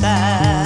That.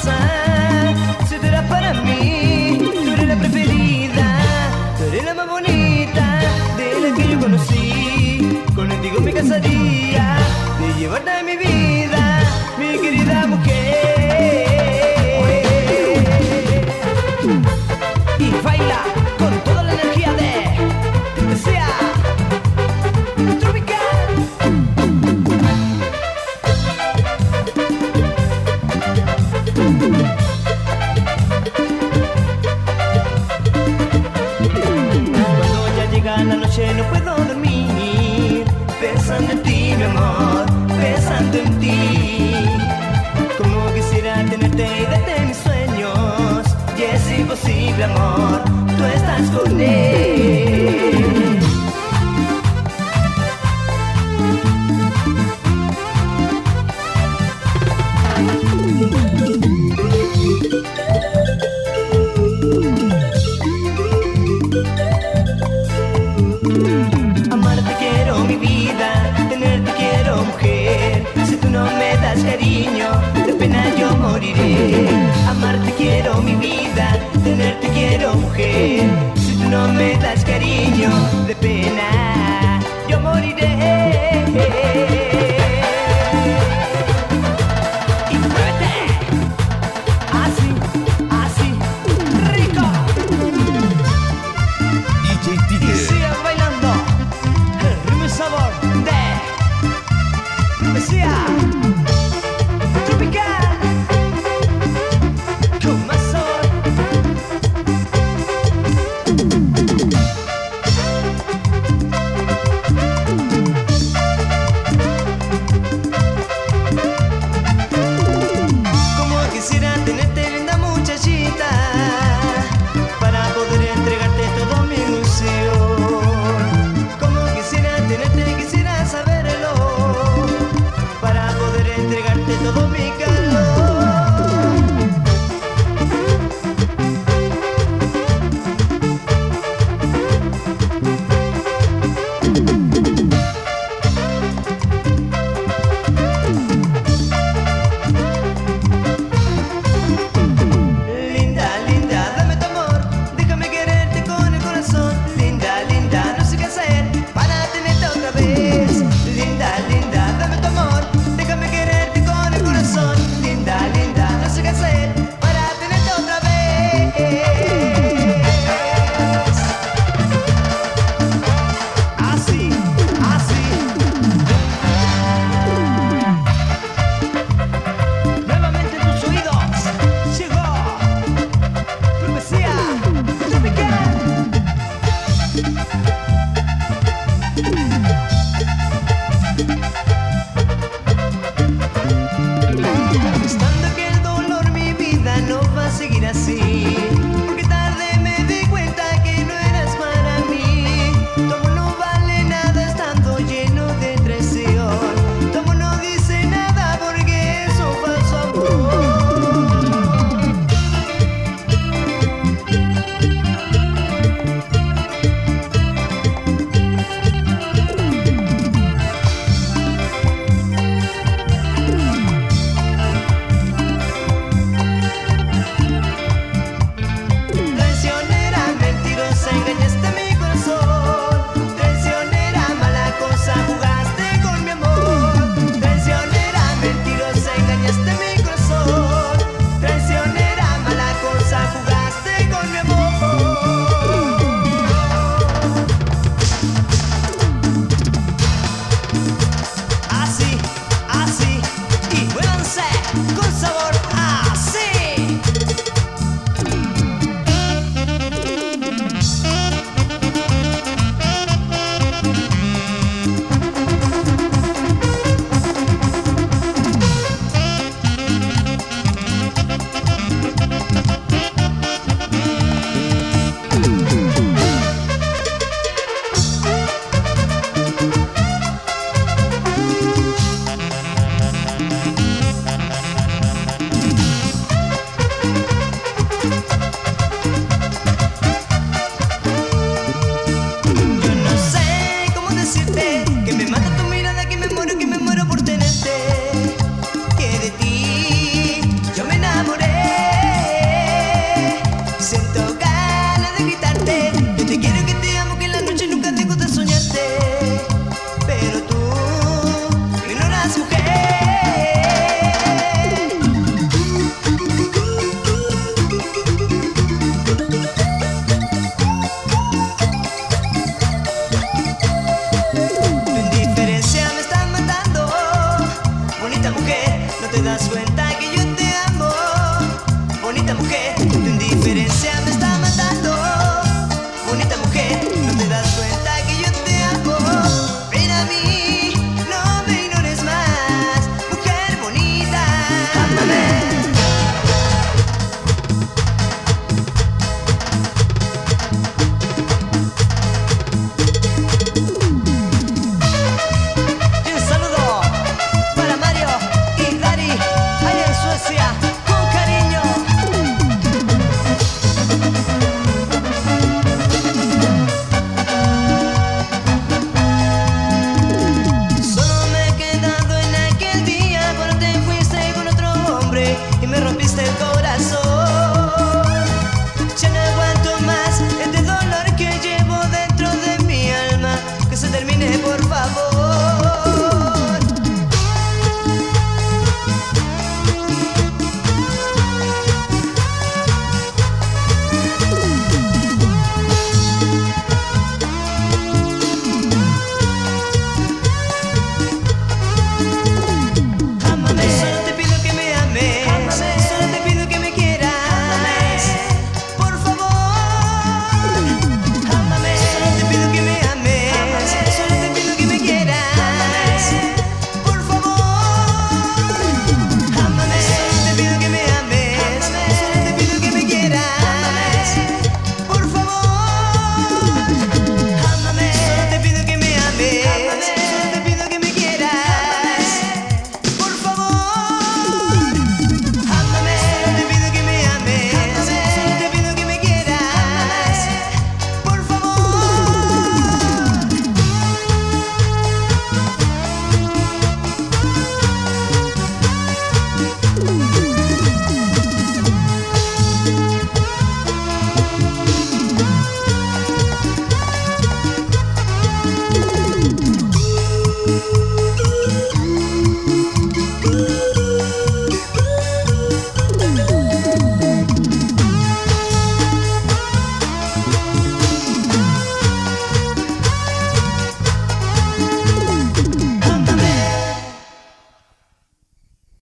outside.